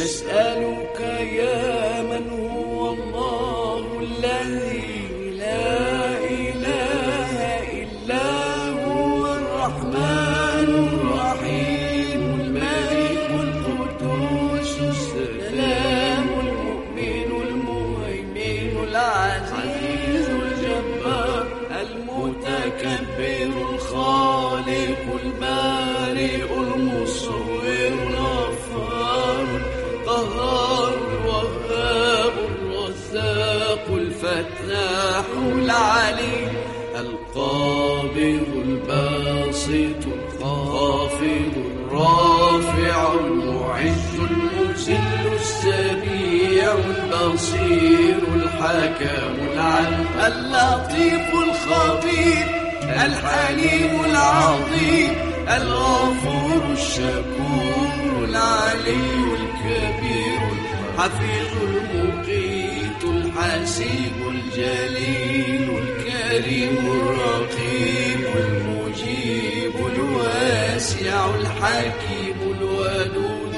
نسألك يا العليم القابض الباسط الخافض الرافع المعز المذل السميع البصير الحكم العلم اللطيف الخبير الحليم العظيم الغفور الشكور العلي الكبير الحفيظ المقيت الحسيب الجليل الكريم الرقيب المجيب الواسع الحكيم الودود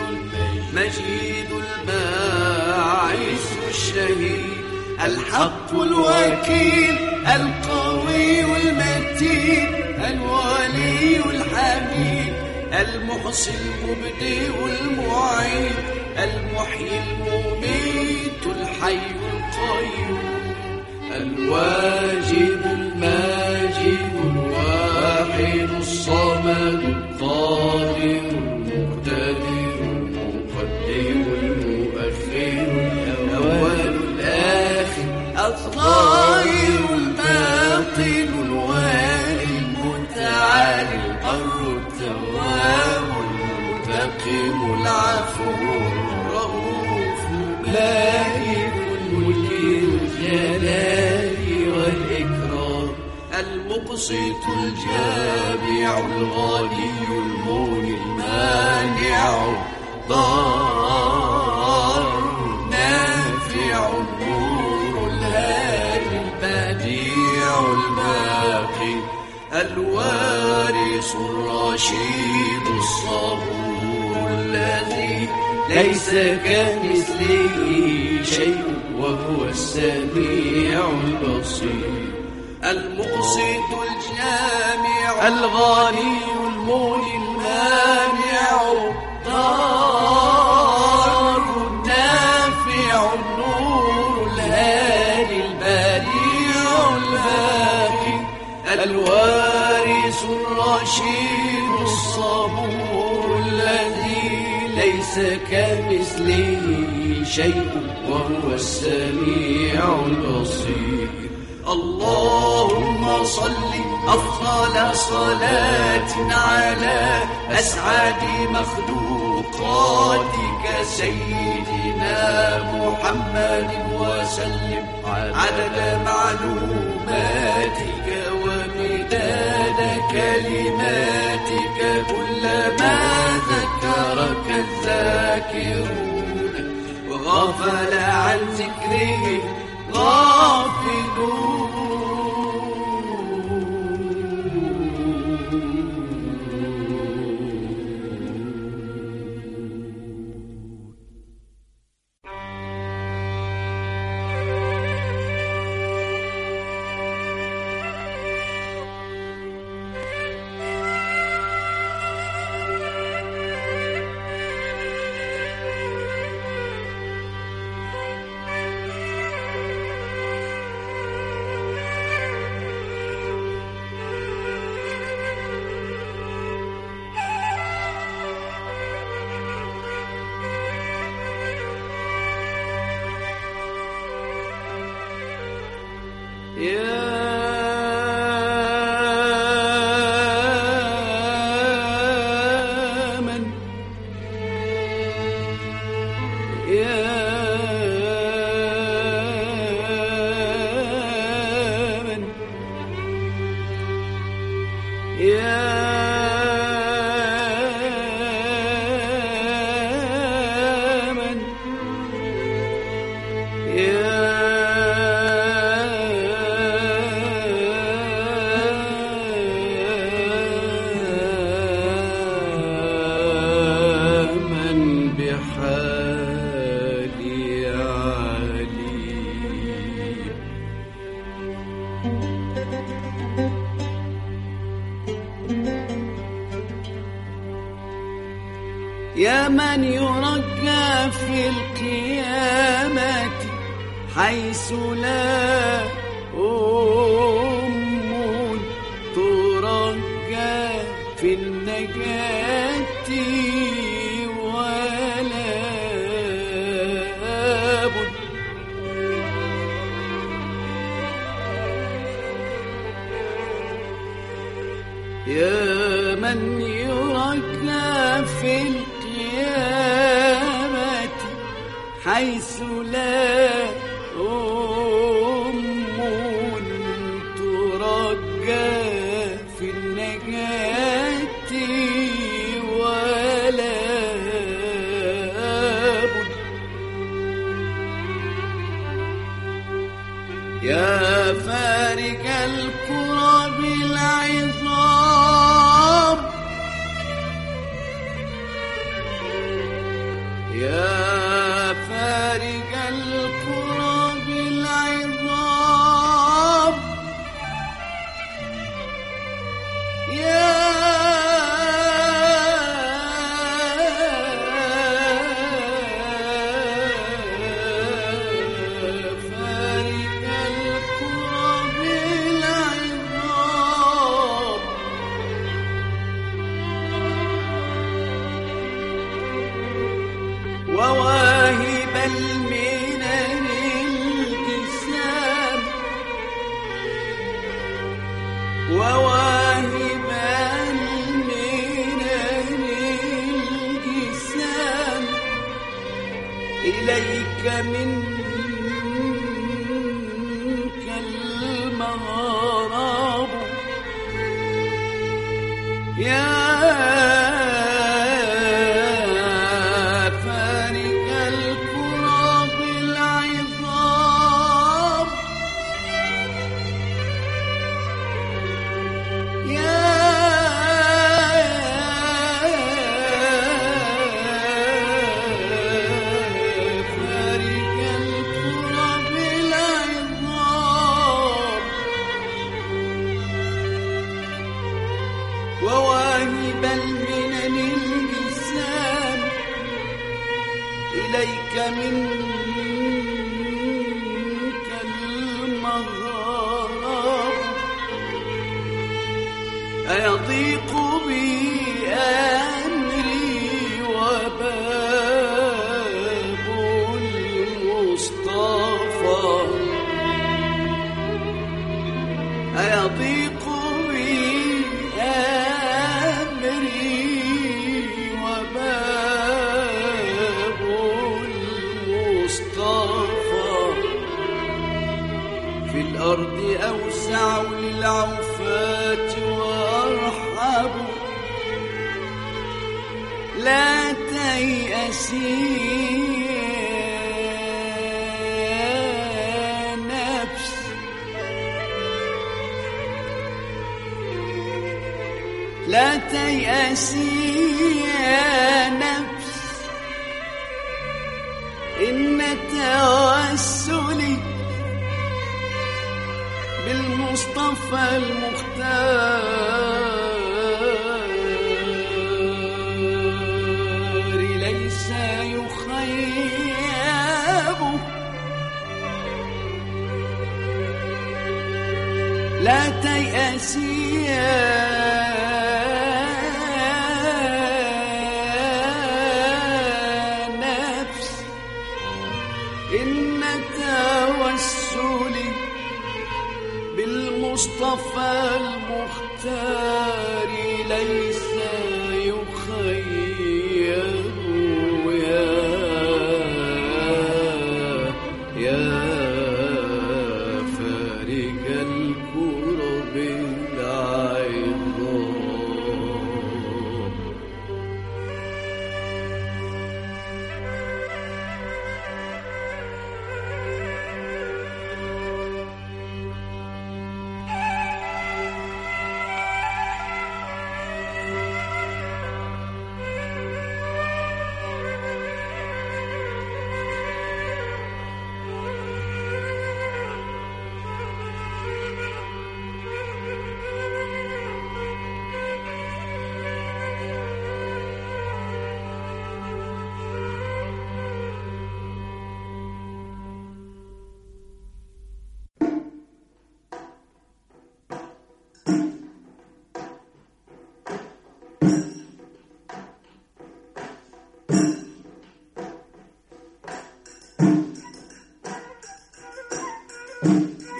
المجيد الباعث الشهيد الحق الوكيل القوي المتين الولي الحميد المحصي المبدئ المعيد المحيي المميت الحي القيوم الواجب الماجد الواحد الصمد القادر المقتدر المقدم المؤخر الأول الآخر الظاهر الباطن الوالي المتعالي البر التواب المنتقم العفو الرؤوف مالك المقسط الجامع الغني المغني المانع. الضار النافع النور الهادي البديع الباقي. الوارث الرشيد الصبور الذي ليس كمثله شيء وهو السميع البصير. المقسط الجامع. الغني المغني المانع الضار النافع النور الهادي البديع الباقي. الوارث الرشيد الصبور الذي ليس كمثله شيء وهو السميع البصير. اللهم صل أفضل صلاة على أسعد مخلوقاتك سيدنا محمد وسلم. عدد معلوماتك ومداد كلماتك كلما ذكرك الذاكرون. وغفل عن ذكره غافلون. من يرجى في القيامة حيث لا ذلك المصطفى المختار. ليس يخيب. لا تيأسي يا Peter.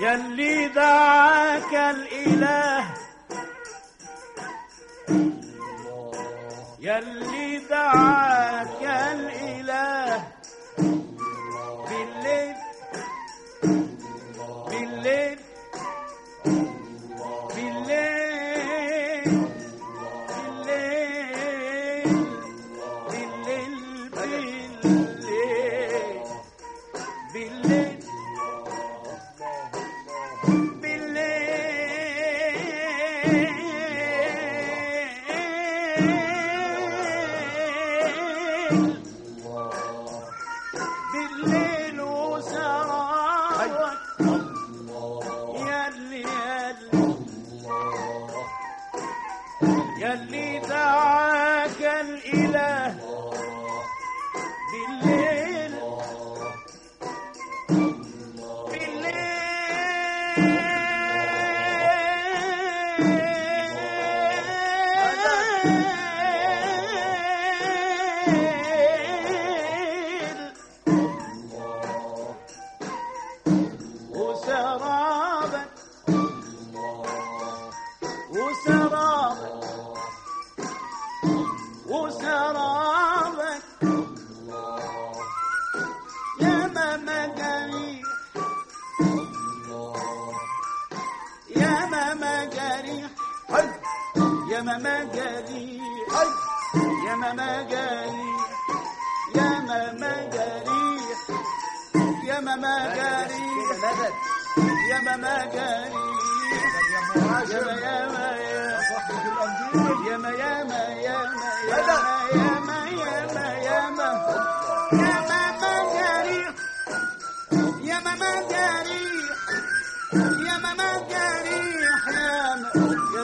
يلي ذاك الإله. يلي دعا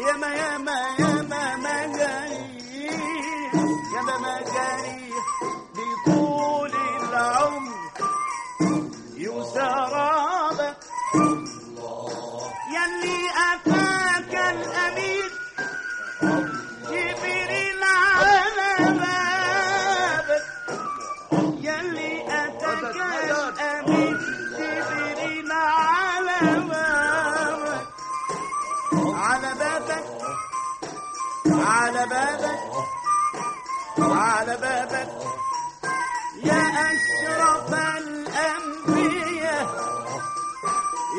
Yeah, man, yeah, man. ذهبت يا أشرف الأنبياء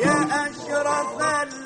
يا أشرف الأنبياء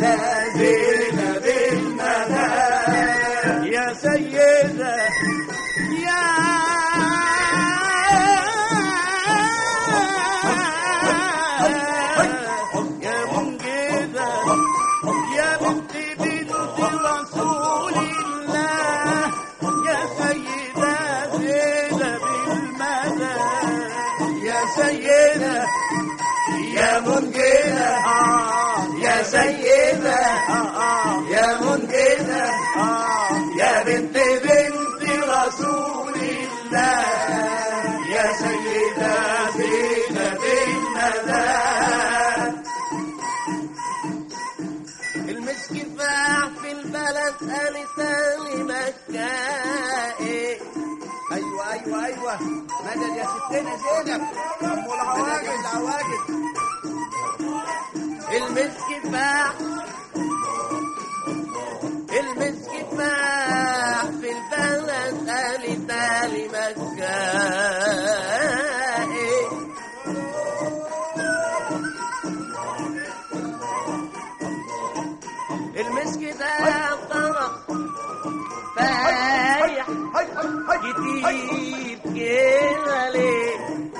Nazir البلد. المشكفة في البلد قال سالي مكائي. أيوة أيوة أيوة. مدد يا ستنا زينب. أم العواجد العواجد المشكفة المسك ده طرق فايح كتير كده ليه؟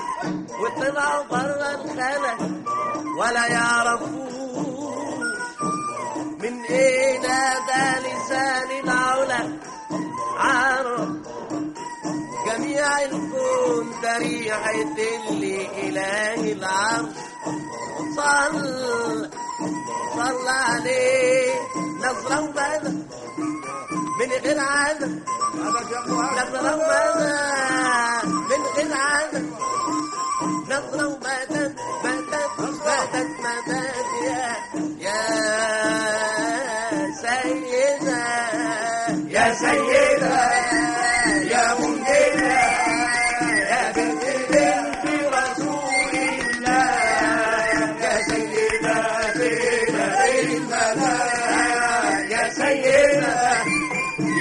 وطلعوا برا الخلا ولا يعرفوه. من إيه نادى لسان العلا عرف جميع الكون ده ريحة اللي إله العرش. صل صلى عليه نظرة وبدا من غير عادة نظرة وبدا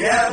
Yeah,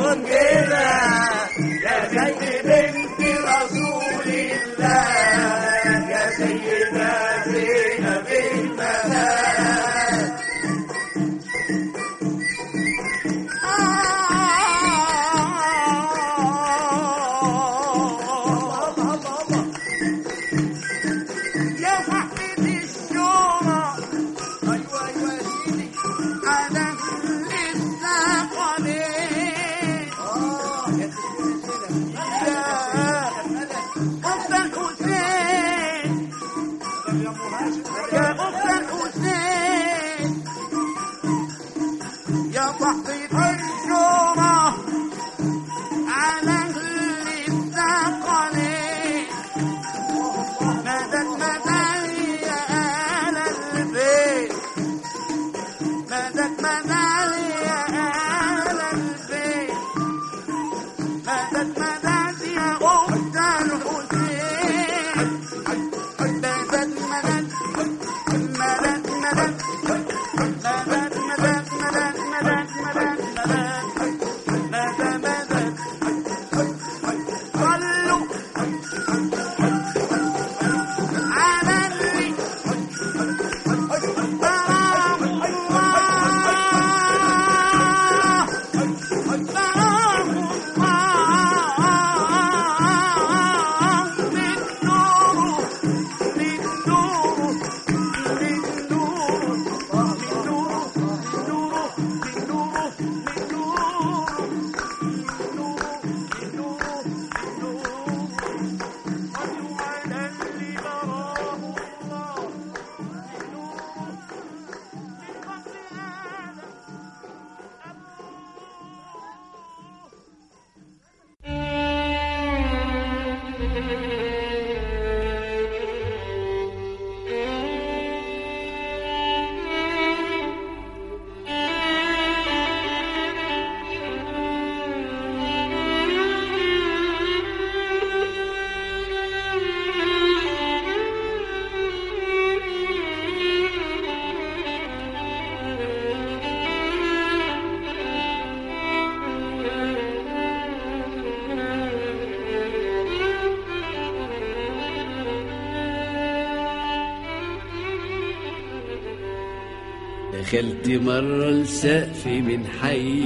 دخلت مرة السقف من حي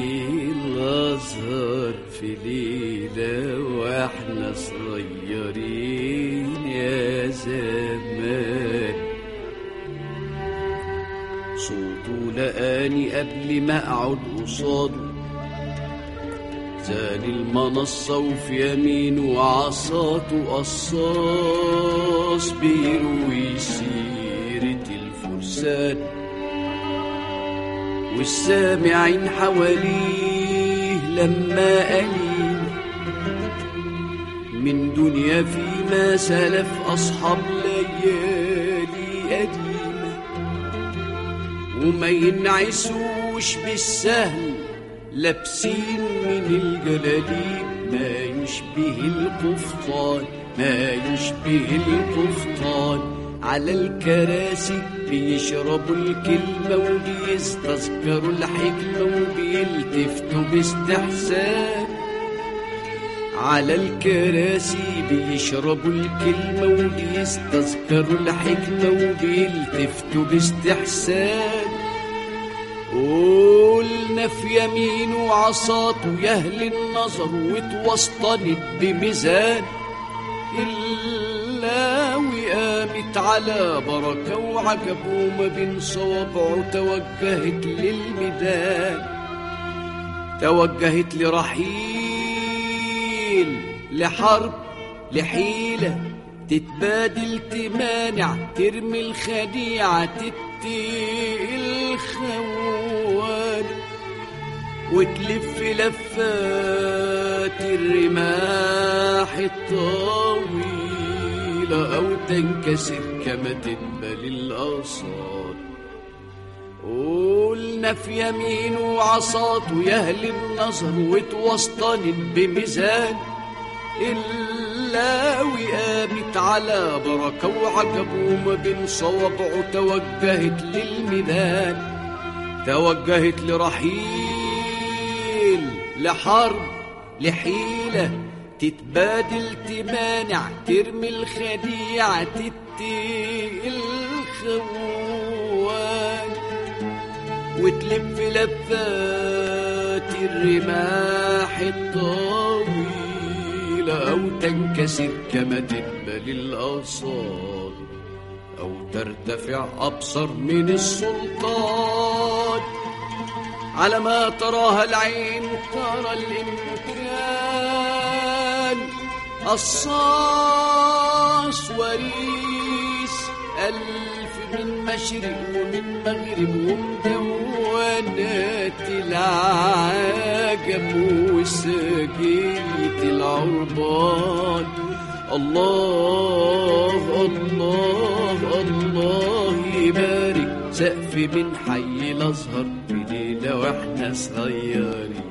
الأزهر في ليلة وإحنا صغيرين يا زمان. صوته لقاني قبل ما أقعد قصاده. زان المنصة وفي يمينه عصاته قصاص بيروي سيرة الفرسان. والسامعين حواليه لما قليل من دنيا فيما سلف أصحاب ليالي قديمة وما ينعسوش بالسهل لابسين من الجلاليب. ما يشبه القفطان ما يشبه القفطان. على الكراسي بيشربوا الكلمة وبيستذكروا الحكمة وبيلتفتوا باستحسان. على الكراسي بيشربوا الكلمة وبيستذكروا الحكمة وبيلتفتوا باستحسان. قلنا في يمين وعصاته يهل النظر واتوسطنت بميزان. إلا وقامت على بركة وعجب وما بين صوابعه توجهت للميدان. توجهت لرحيل لحرب لحيلة تتبادل تمانع ترمي الخديعة تتقي الخوان. وتلف لفات الرماح أو تنكسر كما تنبل الأصال قلنا في يمين وعصاته يهل النظر وتوسطنت بميزان. إلا وقامت على بركة وعجب وما بين صوابعه توجهت للميدان. توجهت لرحيل لحرب لحيلة. تتبادل تمانع ترمي الخديعة تتقي الخوان وتلف لفات الرماح الطويلة أو تنكسر كما تنبل الأصال أو ترتفع أبصر من السلطان على ما تراها العين ترى الإمكان الصاص وريس ألف من مشرق ومن مغرب ومدونات العجم وسجية العربان. الله الله الله يبارك سقف من حي الأزهر في وإحنا صغيرين.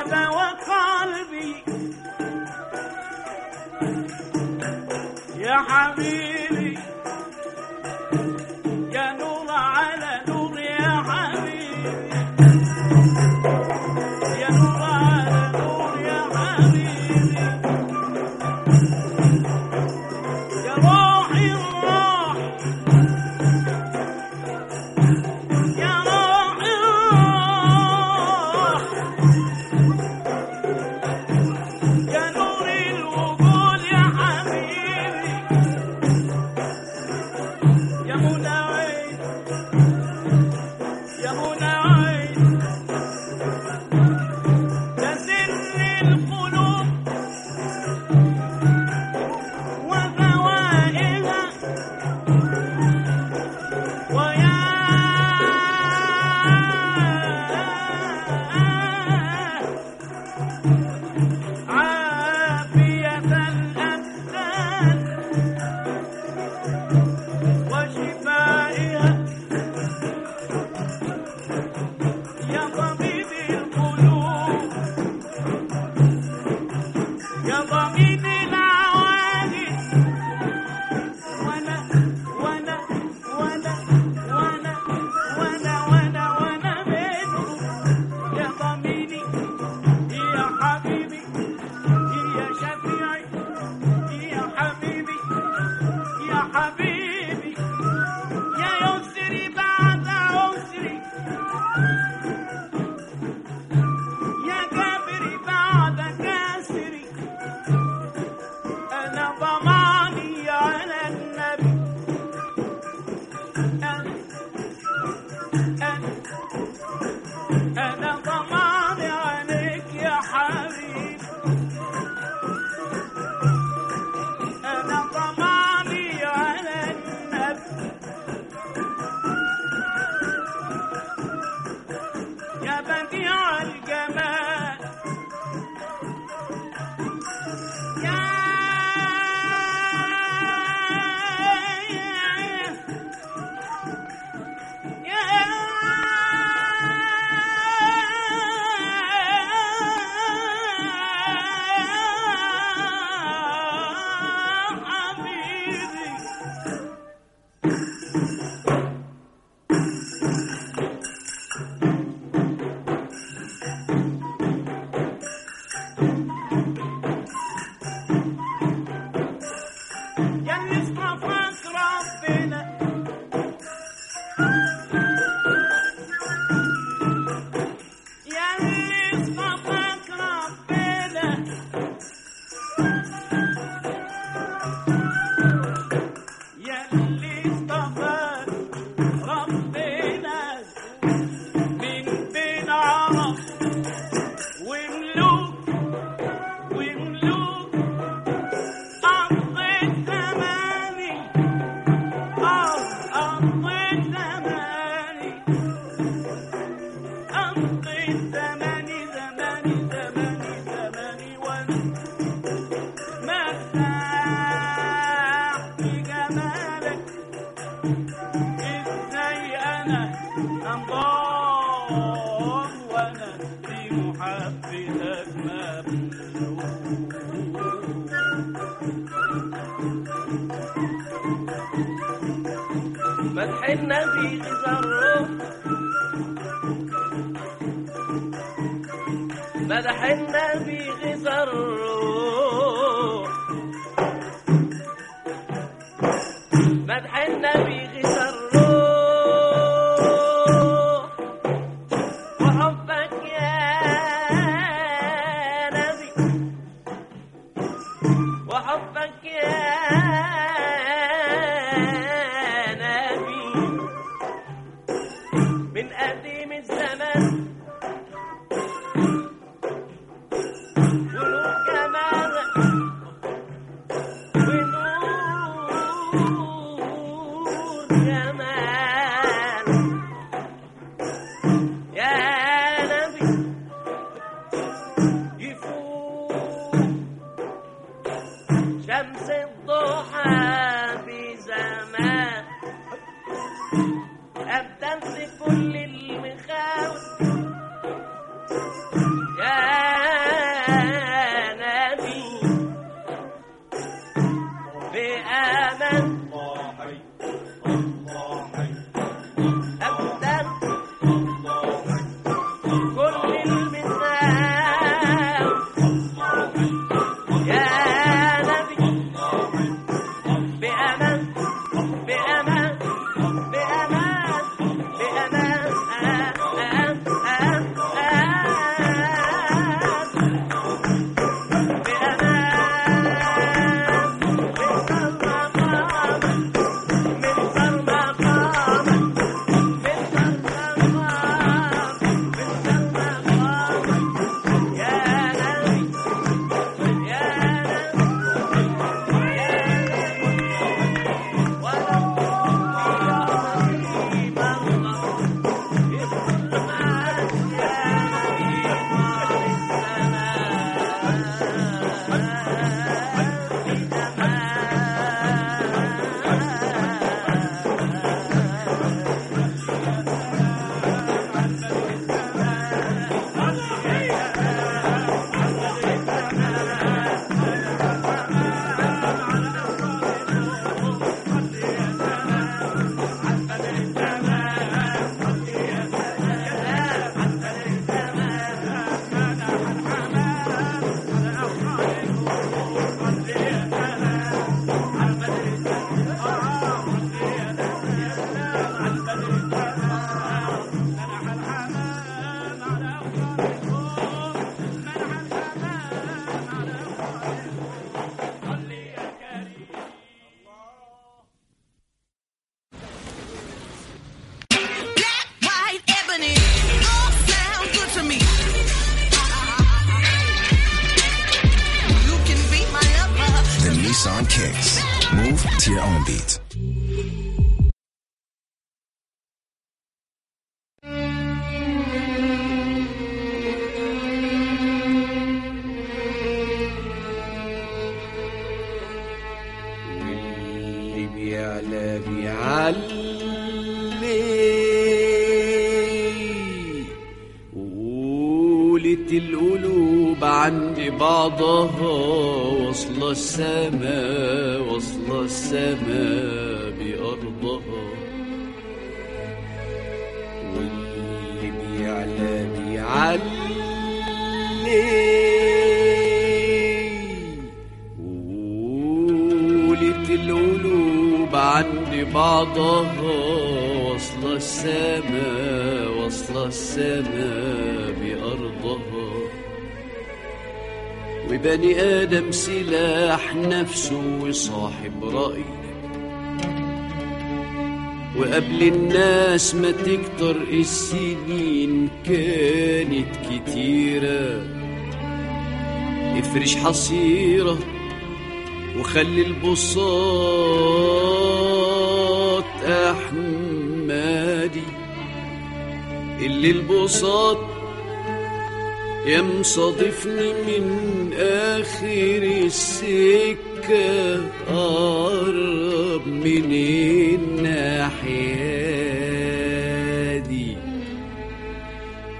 يا دوا قلبي يا حبيبي. مدح النبي غزر مدح النبي السما واصلة السما بأرضها واللي بيعلى بيعلي وقولت القلوب عند بعضها واصلة السما واصلة السما بأرضها وبني آدم سلاح نفسه وصاحب رأي. وقبل الناس ما تكتر السنين كانت كتيرة. افرش حصيرة وخلي البساط أحمدي. اللي البساط يا مصادفني من آخر السكة قرب من الناحية دي.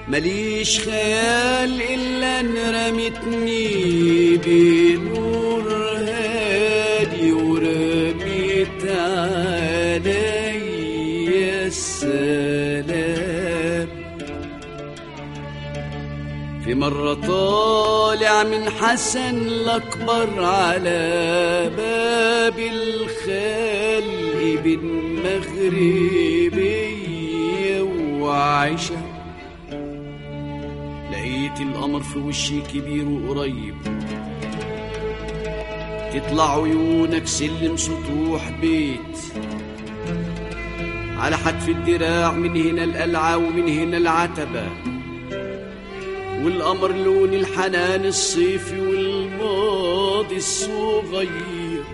ماليش خيال إلا إن رمتني بنور هادي مرة طالع من حسن الأكبر على باب الخلق بين مغربية وعشا لقيت القمر في وشي كبير وقريب. تطلع عيونك سلم سطوح بيت. على حتف الدراع من هنا القلعة ومن هنا العتبة. والقمر لون الحنان الصيفي والماضي الصغير.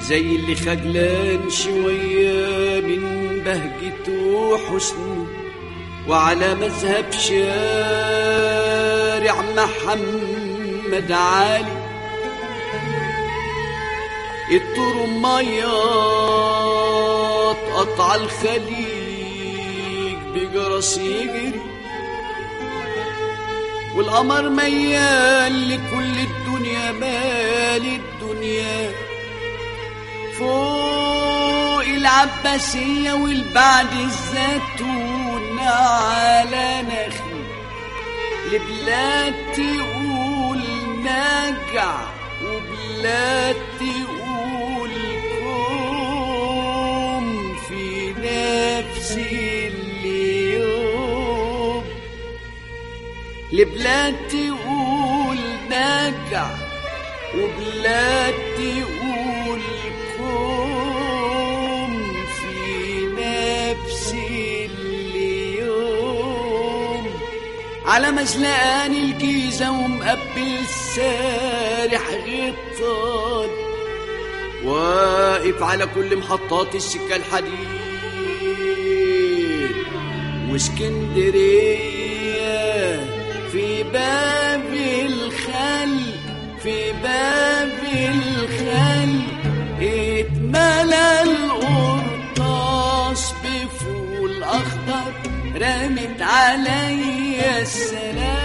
زي اللي خجلان شوية من بهجته وحسنه وعلى مذهب شارع محمد علي. الطرميات قطع الخليج بجرس يجري. والقمر ميال لكل الدنيا مال الدنيا. فوق العباسية والبعد الزيتون على نخل. لبلاد تقول نجع وبلاد تقول كوم في نفس لبلاد تقول نجع وبلاد تقول كوم في نفس اليوم. على مزلقان الجيزة ومقبل سارح غطان. واقف على كل محطات السكة الحديد. واسكندرية في باب الخل في باب الخل. اتملى القرطاس بفول أخضر رمت عليا السلام.